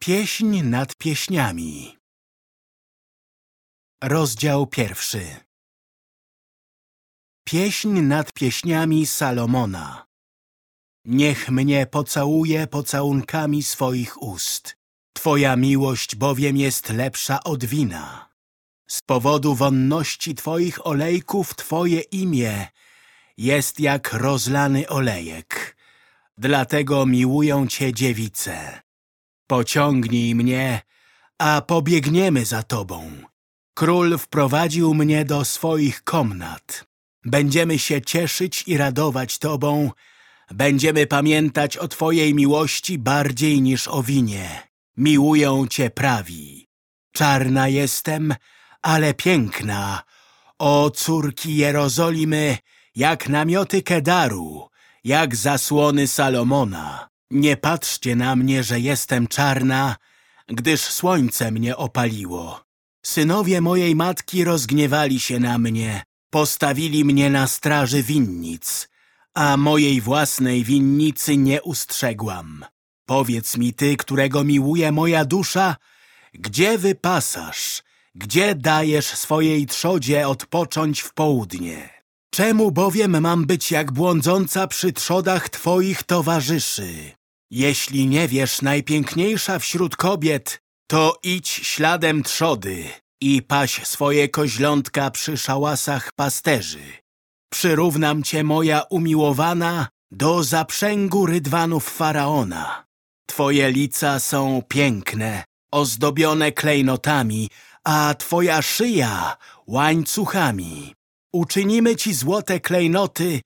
Pieśń nad pieśniami Rozdział pierwszy Pieśń nad pieśniami Salomona Niech mnie pocałuje pocałunkami swoich ust. Twoja miłość bowiem jest lepsza od wina. Z powodu wonności Twoich olejków Twoje imię jest jak rozlany olejek. Dlatego miłują Cię dziewice. Pociągnij mnie, a pobiegniemy za Tobą. Król wprowadził mnie do swoich komnat. Będziemy się cieszyć i radować Tobą. Będziemy pamiętać o Twojej miłości bardziej niż o winie. Miłują Cię prawi. Czarna jestem, ale piękna. O córki Jerozolimy, jak namioty Kedaru, jak zasłony Salomona. Nie patrzcie na mnie, że jestem czarna, gdyż słońce mnie opaliło. Synowie mojej matki rozgniewali się na mnie, postawili mnie na straży winnic, a mojej własnej winnicy nie ustrzegłam. Powiedz mi ty, którego miłuje moja dusza, gdzie wypasasz, gdzie dajesz swojej trzodzie odpocząć w południe? Czemu bowiem mam być jak błądząca przy trzodach twoich towarzyszy? Jeśli nie wiesz, najpiękniejsza wśród kobiet, to idź śladem trzody i paś swoje koźlątka przy szałasach pasterzy. Przyrównam cię, moja umiłowana, do zaprzęgu rydwanów Faraona. Twoje lica są piękne, ozdobione klejnotami, a twoja szyja łańcuchami. Uczynimy ci złote klejnoty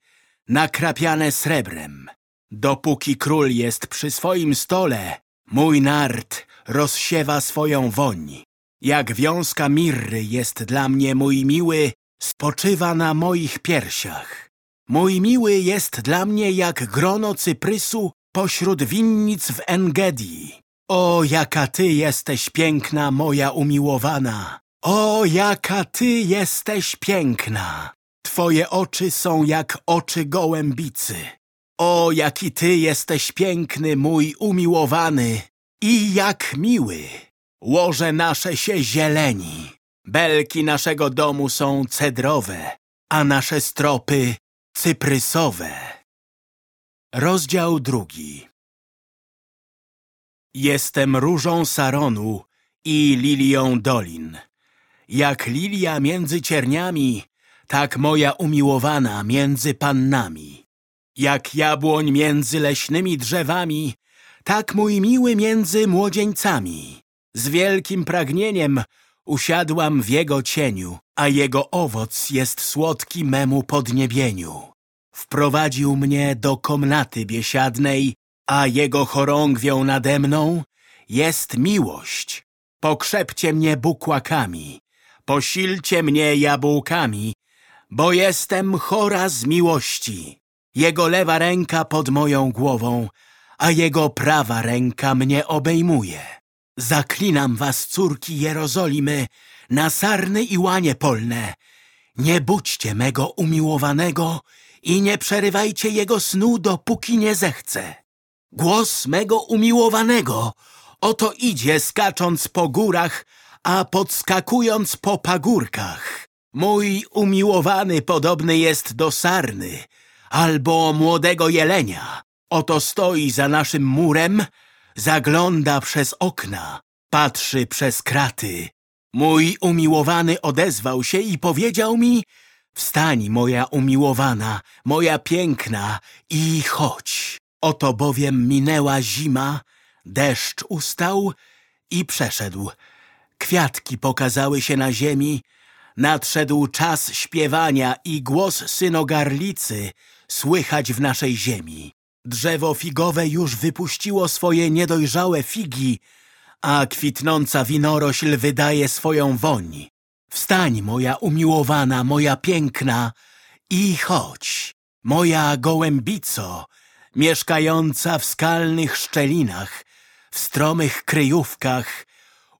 nakrapiane srebrem. Dopóki król jest przy swoim stole, mój nart rozsiewa swoją woń. Jak wiązka mirry jest dla mnie mój miły, spoczywa na moich piersiach. Mój miły jest dla mnie jak grono cyprysu pośród winnic w Engedi. O, jaka ty jesteś piękna, moja umiłowana! O, jaka ty jesteś piękna! Twoje oczy są jak oczy gołębicy. O, jaki ty jesteś piękny, mój umiłowany i jak miły. Łoże nasze się zieleni. Belki naszego domu są cedrowe, a nasze stropy cyprysowe. Rozdział drugi Jestem różą Saronu i lilią dolin. Jak lilia między cierniami, tak moja umiłowana między pannami. Jak jabłoń między leśnymi drzewami, tak mój miły między młodzieńcami. Z wielkim pragnieniem usiadłam w jego cieniu, a jego owoc jest słodki memu podniebieniu. Wprowadził mnie do komnaty biesiadnej, a jego chorągwią nade mną jest miłość. Pokrzepcie mnie bukłakami, posilcie mnie jabłkami, bo jestem chora z miłości. Jego lewa ręka pod moją głową, a jego prawa ręka mnie obejmuje. Zaklinam was, córki Jerozolimy, na sarny i łanie polne. Nie budźcie mego umiłowanego i nie przerywajcie jego snu, dopóki nie zechce. Głos mego umiłowanego oto idzie skacząc po górach, a podskakując po pagórkach. Mój umiłowany podobny jest do sarny albo młodego jelenia. Oto stoi za naszym murem, zagląda przez okna, patrzy przez kraty. Mój umiłowany odezwał się i powiedział mi, wstań moja umiłowana, moja piękna i chodź. Oto bowiem minęła zima, deszcz ustał i przeszedł. Kwiatki pokazały się na ziemi, nadszedł czas śpiewania i głos synogarlicy słychać w naszej ziemi. Drzewo figowe już wypuściło swoje niedojrzałe figi, a kwitnąca winorośl wydaje swoją woń. Wstań, moja umiłowana, moja piękna i chodź, moja gołębico, mieszkająca w skalnych szczelinach, w stromych kryjówkach,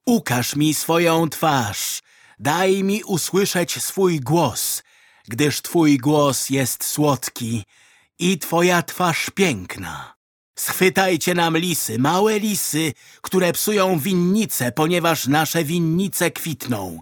ukaż mi swoją twarz, daj mi usłyszeć swój głos, gdyż twój głos jest słodki i twoja twarz piękna. Schwytajcie nam lisy, małe lisy, które psują winnice, ponieważ nasze winnice kwitną.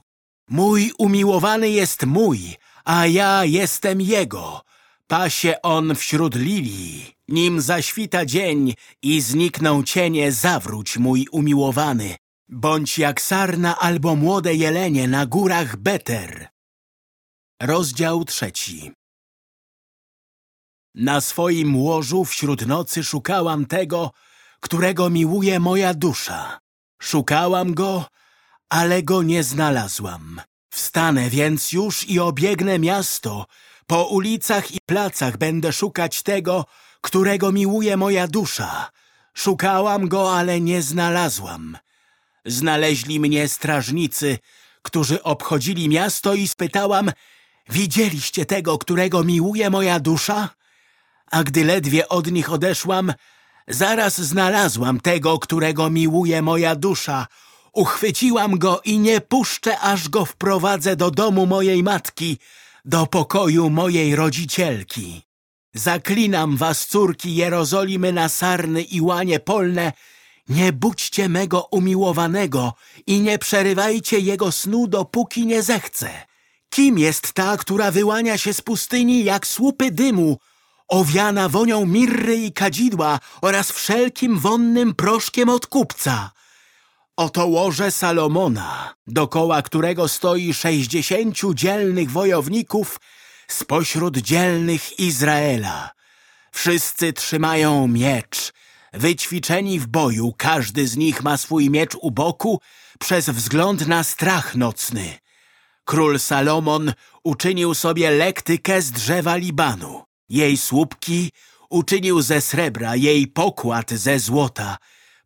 Mój umiłowany jest mój, a ja jestem jego. Pasie on wśród lilii. Nim zaświta dzień i znikną cienie, zawróć mój umiłowany. Bądź jak sarna albo młode jelenie na górach Beter. Rozdział trzeci Na swoim łożu wśród nocy szukałam tego, którego miłuje moja dusza. Szukałam go, ale go nie znalazłam. Wstanę więc już i obiegnę miasto. Po ulicach i placach będę szukać tego, którego miłuje moja dusza. Szukałam go, ale nie znalazłam. Znaleźli mnie strażnicy, którzy obchodzili miasto i spytałam, widzieliście tego, którego miłuje moja dusza? A gdy ledwie od nich odeszłam, zaraz znalazłam tego, którego miłuje moja dusza. Uchwyciłam go i nie puszczę, aż go wprowadzę do domu mojej matki, do pokoju mojej rodzicielki. Zaklinam was, córki Jerozolimy na sarny i łanie polne, nie budźcie mego umiłowanego i nie przerywajcie jego snu, dopóki nie zechce. Kim jest ta, która wyłania się z pustyni jak słupy dymu, owiana wonią mirry i kadzidła oraz wszelkim wonnym proszkiem od kupca? Oto łoże Salomona, dokoła którego stoi sześćdziesięciu dzielnych wojowników spośród dzielnych Izraela. Wszyscy trzymają miecz, wyćwiczeni w boju, każdy z nich ma swój miecz u boku przez wzgląd na strach nocny. Król Salomon uczynił sobie lektykę z drzewa Libanu. Jej słupki uczynił ze srebra, jej pokład ze złota,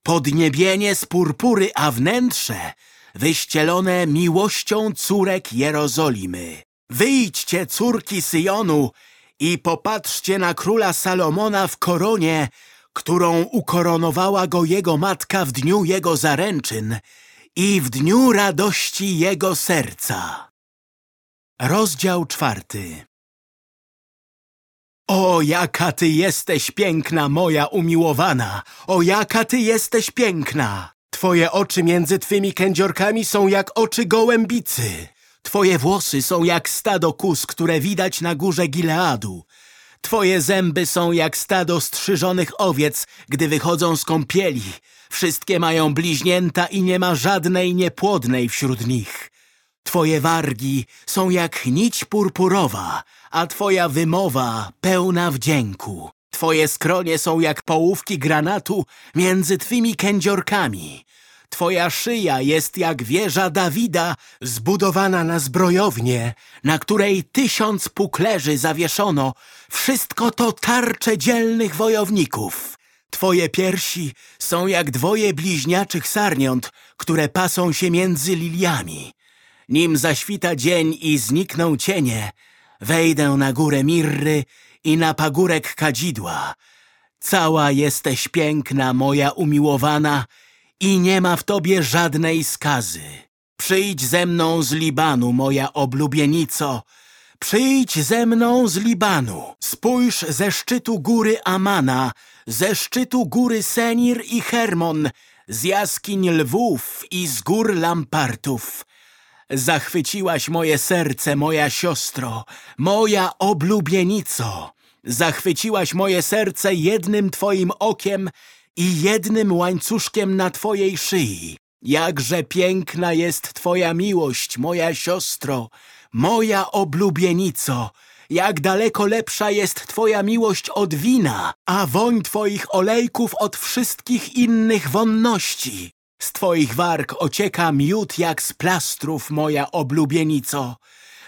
podniebienie z purpury, a wnętrze wyścielone miłością córek Jerozolimy. Wyjdźcie, córki Syjonu, i popatrzcie na króla Salomona w koronie, którą ukoronowała go jego matka w dniu jego zaręczyn i w dniu radości jego serca. Rozdział czwarty O, jaka ty jesteś piękna, moja umiłowana! O, jaka ty jesteś piękna! Twoje oczy między twymi kędziorkami są jak oczy gołębicy. Twoje włosy są jak stado kus, które widać na górze Gileadu. Twoje zęby są jak stado strzyżonych owiec, gdy wychodzą z kąpieli. Wszystkie mają bliźnięta i nie ma żadnej niepłodnej wśród nich. Twoje wargi są jak nić purpurowa, a twoja wymowa pełna wdzięku. Twoje skronie są jak połówki granatu między twymi kędziorkami. Twoja szyja jest jak wieża Dawida, zbudowana na zbrojownię, na której tysiąc puklerzy zawieszono. Wszystko to tarcze dzielnych wojowników. Twoje piersi są jak dwoje bliźniaczych sarniąt, które pasą się między liliami. Nim zaświta dzień i znikną cienie, wejdę na górę Mirry i na pagórek kadzidła. Cała jesteś piękna, moja umiłowana, i nie ma w tobie żadnej skazy. Przyjdź ze mną z Libanu, moja oblubienico, przyjdź ze mną z Libanu. Spójrz ze szczytu góry Amana, ze szczytu góry Senir i Hermon, z jaskiń lwów i z gór lampartów. Zachwyciłaś moje serce, moja siostro, moja oblubienico. Zachwyciłaś moje serce jednym twoim okiem i jednym łańcuszkiem na twojej szyi. Jakże piękna jest twoja miłość, moja siostro, moja oblubienico, jak daleko lepsza jest twoja miłość od wina, a woń twoich olejków od wszystkich innych wonności. Z twoich warg ocieka miód jak z plastrów, moja oblubienico.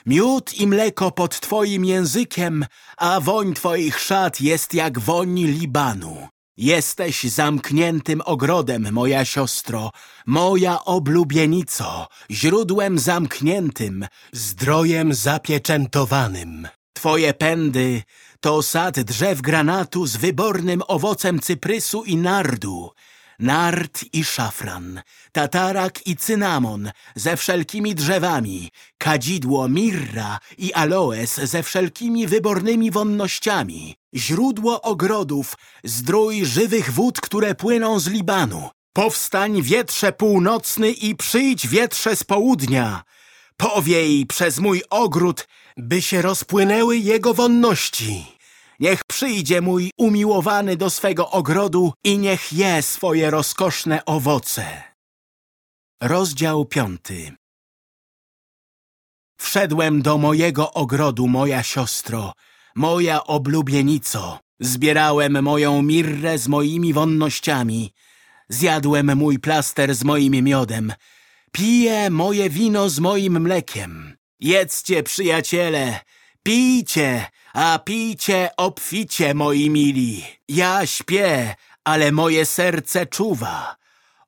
Miód i mleko pod twoim językiem, a woń twoich szat jest jak woń Libanu. Jesteś zamkniętym ogrodem, moja siostro, moja oblubienico, źródłem zamkniętym, zdrojem zapieczętowanym. Twoje pędy to sad drzew granatu z wybornym owocem cyprysu i nardu. Nart i szafran, tatarak i cynamon ze wszelkimi drzewami, kadzidło, mirra i aloes ze wszelkimi wybornymi wonnościami, źródło ogrodów, zdrój żywych wód, które płyną z Libanu. Powstań wietrze północny i przyjdź wietrze z południa. Powiej przez mój ogród, by się rozpłynęły jego wonności. Niech przyjdzie mój umiłowany do swego ogrodu i niech je swoje rozkoszne owoce. Rozdział piąty Wszedłem do mojego ogrodu, moja siostro, moja oblubienico. Zbierałem moją mirrę z moimi wonnościami. Zjadłem mój plaster z moim miodem. Piję moje wino z moim mlekiem. Jedzcie, przyjaciele, pijcie, a pijcie obficie, moi mili. Ja śpię, ale moje serce czuwa.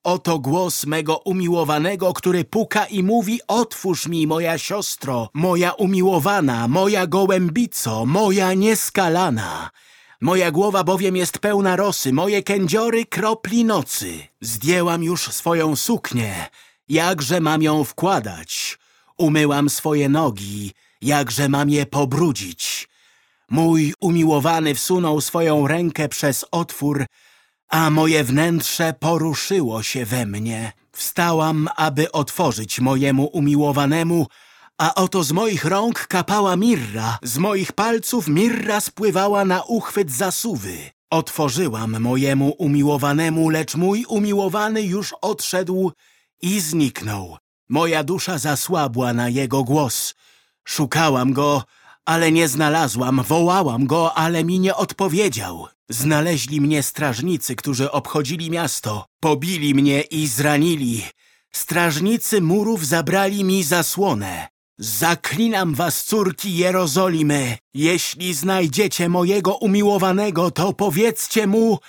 Oto głos mego umiłowanego, który puka i mówi Otwórz mi, moja siostro, moja umiłowana, moja gołębico, moja nieskalana. Moja głowa bowiem jest pełna rosy, moje kędziory kropli nocy. Zdjęłam już swoją suknię, jakże mam ją wkładać? Umyłam swoje nogi, jakże mam je pobrudzić? Mój umiłowany wsunął swoją rękę przez otwór, a moje wnętrze poruszyło się we mnie. Wstałam, aby otworzyć mojemu umiłowanemu, a oto z moich rąk kapała mirra, z moich palców mirra spływała na uchwyt zasuwy. Otworzyłam mojemu umiłowanemu, lecz mój umiłowany już odszedł i zniknął. Moja dusza zasłabła na jego głos. Szukałam go, ale nie znalazłam. Wołałam go, ale mi nie odpowiedział. Znaleźli mnie strażnicy, którzy obchodzili miasto. Pobili mnie i zranili. Strażnicy murów zabrali mi zasłonę. Zaklinam was, córki Jerozolimy. Jeśli znajdziecie mojego umiłowanego, to powiedzcie mu,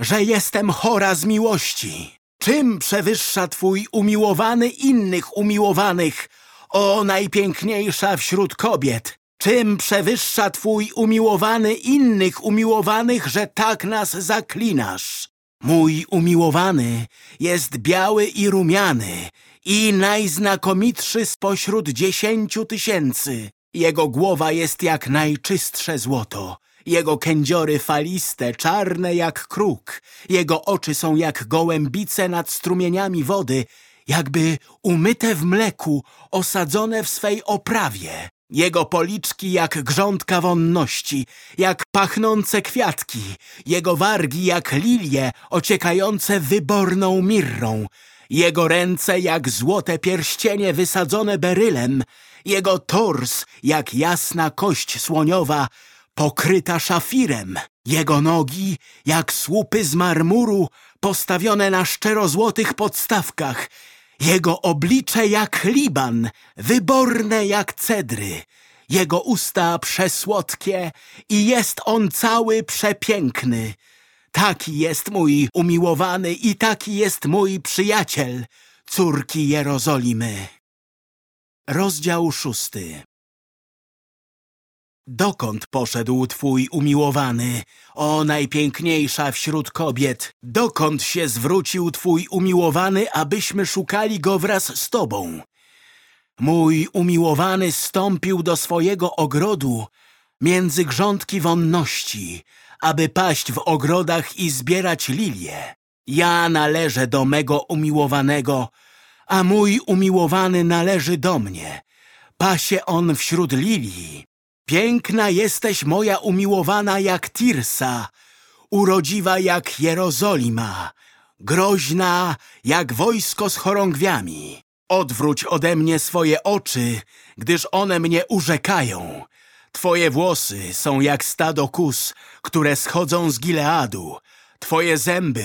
że jestem chora z miłości. Czym przewyższa twój umiłowany innych umiłowanych, o najpiękniejsza wśród kobiet? Czym przewyższa twój umiłowany innych umiłowanych, że tak nas zaklinasz? Mój umiłowany jest biały i rumiany i najznakomitszy spośród dziesięciu tysięcy. Jego głowa jest jak najczystsze złoto. Jego kędziory faliste, czarne jak kruk. Jego oczy są jak gołębice nad strumieniami wody, jakby umyte w mleku, osadzone w swej oprawie. Jego policzki jak grządka wonności, jak pachnące kwiatki, jego wargi jak lilie ociekające wyborną mirrą, jego ręce jak złote pierścienie wysadzone berylem, jego tors jak jasna kość słoniowa pokryta szafirem, jego nogi jak słupy z marmuru postawione na szczerozłotych podstawkach, jego oblicze jak Liban, wyborne jak cedry, jego usta przesłodkie i jest on cały przepiękny. Taki jest mój umiłowany i taki jest mój przyjaciel, córki Jerozolimy. Rozdział szósty Dokąd poszedł twój umiłowany, o najpiękniejsza wśród kobiet? Dokąd się zwrócił twój umiłowany, abyśmy szukali go wraz z tobą? Mój umiłowany stąpił do swojego ogrodu między grządki wonności, aby paść w ogrodach i zbierać lilie. Ja należę do mego umiłowanego, a mój umiłowany należy do mnie. Pasie on wśród lilii. Piękna jesteś moja umiłowana jak Tirsa, urodziwa jak Jerozolima, groźna jak wojsko z chorągwiami. Odwróć ode mnie swoje oczy, gdyż one mnie urzekają. Twoje włosy są jak stado kus, które schodzą z Gileadu. Twoje zęby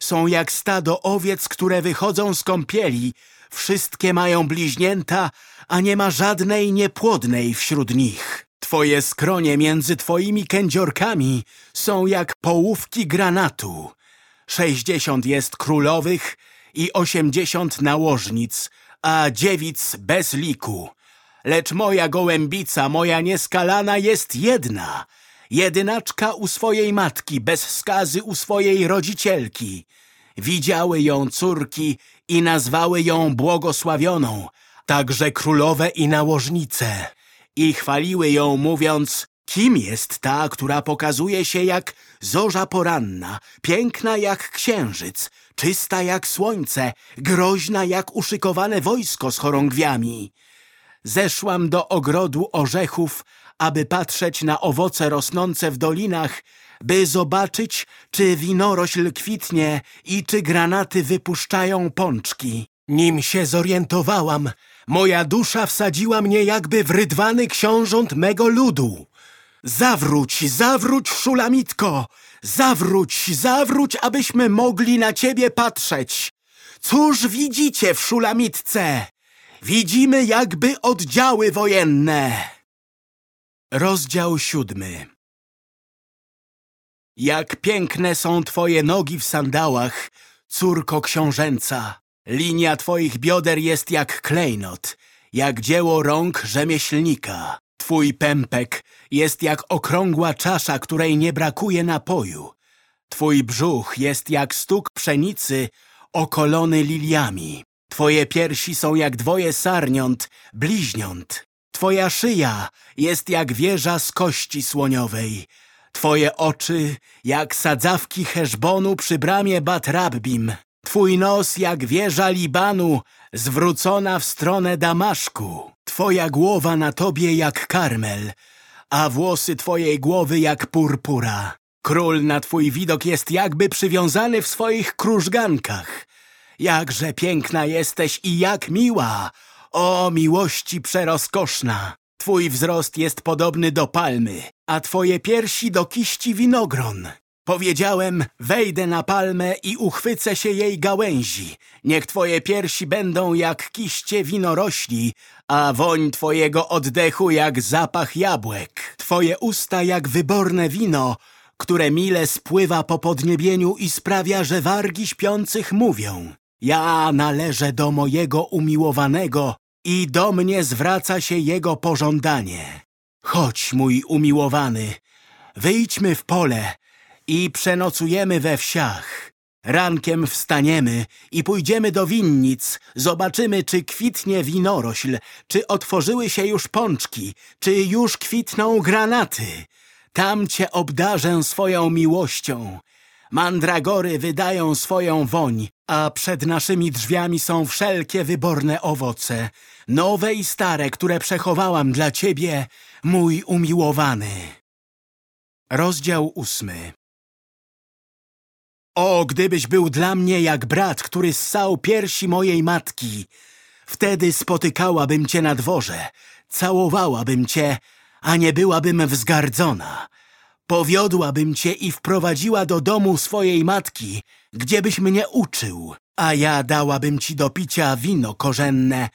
są jak stado owiec, które wychodzą z kąpieli. Wszystkie mają bliźnięta, a nie ma żadnej niepłodnej wśród nich. Twoje skronie między twoimi kędziorkami są jak połówki granatu. Sześćdziesiąt jest królowych i osiemdziesiąt nałożnic, a dziewic bez liku. Lecz moja gołębica, moja nieskalana jest jedna – jedynaczka u swojej matki, bez skazy u swojej rodzicielki. Widziały ją córki i nazwały ją błogosławioną, także królowe i nałożnice. I chwaliły ją, mówiąc, kim jest ta, która pokazuje się jak zorza poranna, piękna jak księżyc, czysta jak słońce, groźna jak uszykowane wojsko z chorągwiami. Zeszłam do ogrodu orzechów, aby patrzeć na owoce rosnące w dolinach, by zobaczyć, czy winorośl kwitnie i czy granaty wypuszczają pączki. Nim się zorientowałam, moja dusza wsadziła mnie jakby w rydwany książąt mego ludu. Zawróć, zawróć, szulamitko! Zawróć, zawróć, abyśmy mogli na ciebie patrzeć. Cóż widzicie w szulamitce? Widzimy jakby oddziały wojenne. Rozdział siódmy Jak piękne są twoje nogi w sandałach, córko książęca. Linia twoich bioder jest jak klejnot, jak dzieło rąk rzemieślnika. Twój pępek jest jak okrągła czasza, której nie brakuje napoju. Twój brzuch jest jak stuk pszenicy okolony liliami. Twoje piersi są jak dwoje sarniąt, bliźniąt. Twoja szyja jest jak wieża z kości słoniowej. Twoje oczy jak sadzawki Heszbonu przy bramie Batrabbim. Twój nos jak wieża Libanu zwrócona w stronę Damaszku. Twoja głowa na tobie jak karmel, a włosy twojej głowy jak purpura. Król na twój widok jest jakby przywiązany w swoich krużgankach. Jakże piękna jesteś i jak miła! O miłości przerozkoszna! Twój wzrost jest podobny do palmy, a twoje piersi do kiści winogron. Powiedziałem, wejdę na palmę i uchwycę się jej gałęzi. Niech twoje piersi będą jak kiście winorośli, a woń twojego oddechu jak zapach jabłek. Twoje usta jak wyborne wino, które mile spływa po podniebieniu i sprawia, że wargi śpiących mówią. Ja należę do mojego umiłowanego i do mnie zwraca się jego pożądanie. Chodź, mój umiłowany, wyjdźmy w pole i przenocujemy we wsiach. Rankiem wstaniemy i pójdziemy do winnic, zobaczymy, czy kwitnie winorośl, czy otworzyły się już pączki, czy już kwitną granaty. Tam cię obdarzę swoją miłością. Mandragory wydają swoją woń, a przed naszymi drzwiami są wszelkie wyborne owoce, nowe i stare, które przechowałam dla ciebie, mój umiłowany. Rozdział ósmy O, gdybyś był dla mnie jak brat, który ssał piersi mojej matki, wtedy spotykałabym cię na dworze, całowałabym cię, a nie byłabym wzgardzona. Powiodłabym cię i wprowadziła do domu swojej matki, gdziebyś mnie uczył, a ja dałabym ci do picia wino korzenne,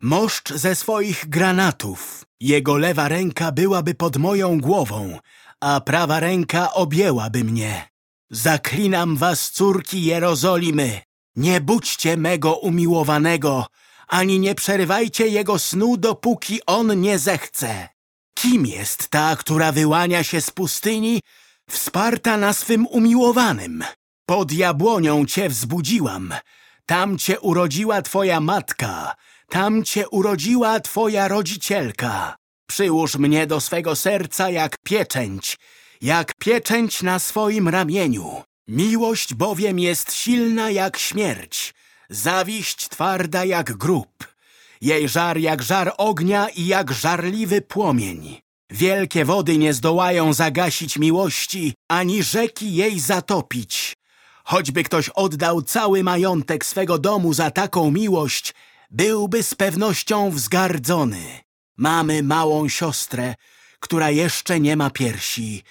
moszcz ze swoich granatów. Jego lewa ręka byłaby pod moją głową, a prawa ręka objęłaby mnie. Zaklinam was, córki Jerozolimy, nie budźcie mego umiłowanego, ani nie przerywajcie jego snu, dopóki on nie zechce. Kim jest ta, która wyłania się z pustyni, wsparta na swym umiłowanym? Pod jabłonią cię wzbudziłam, tam cię urodziła twoja matka, tam cię urodziła twoja rodzicielka. Przyłóż mnie do swego serca jak pieczęć, jak pieczęć na swoim ramieniu. Miłość bowiem jest silna jak śmierć, zawiść twarda jak grób. Jej żar jak żar ognia i jak żarliwy płomień. Wielkie wody nie zdołają zagasić miłości, ani rzeki jej zatopić. Choćby ktoś oddał cały majątek swego domu za taką miłość, byłby z pewnością wzgardzony. Mamy małą siostrę, która jeszcze nie ma piersi.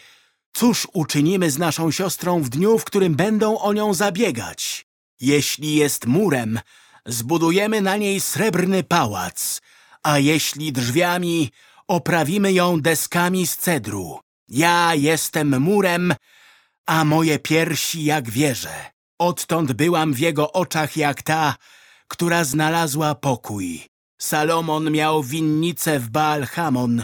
Cóż uczynimy z naszą siostrą w dniu, w którym będą o nią zabiegać? Jeśli jest murem, zbudujemy na niej srebrny pałac, a jeśli drzwiami, oprawimy ją deskami z cedru. Ja jestem murem, a moje piersi jak wieże. Odtąd byłam w jego oczach jak ta, która znalazła pokój. Salomon miał winnicę w Baal-Hamon,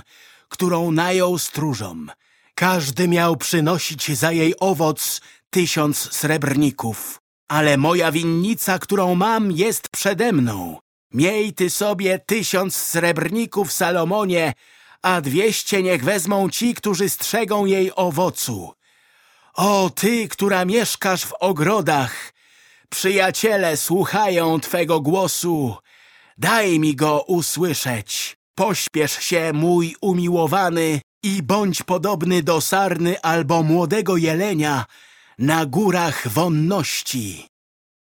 którą najął stróżom. Każdy miał przynosić za jej owoc tysiąc srebrników ale moja winnica, którą mam, jest przede mną. Miej ty sobie tysiąc srebrników, Salomonie, a dwieście niech wezmą ci, którzy strzegą jej owocu. O, ty, która mieszkasz w ogrodach, przyjaciele słuchają twego głosu. Daj mi go usłyszeć. Pośpiesz się, mój umiłowany, i bądź podobny do sarny albo młodego jelenia na górach wonności.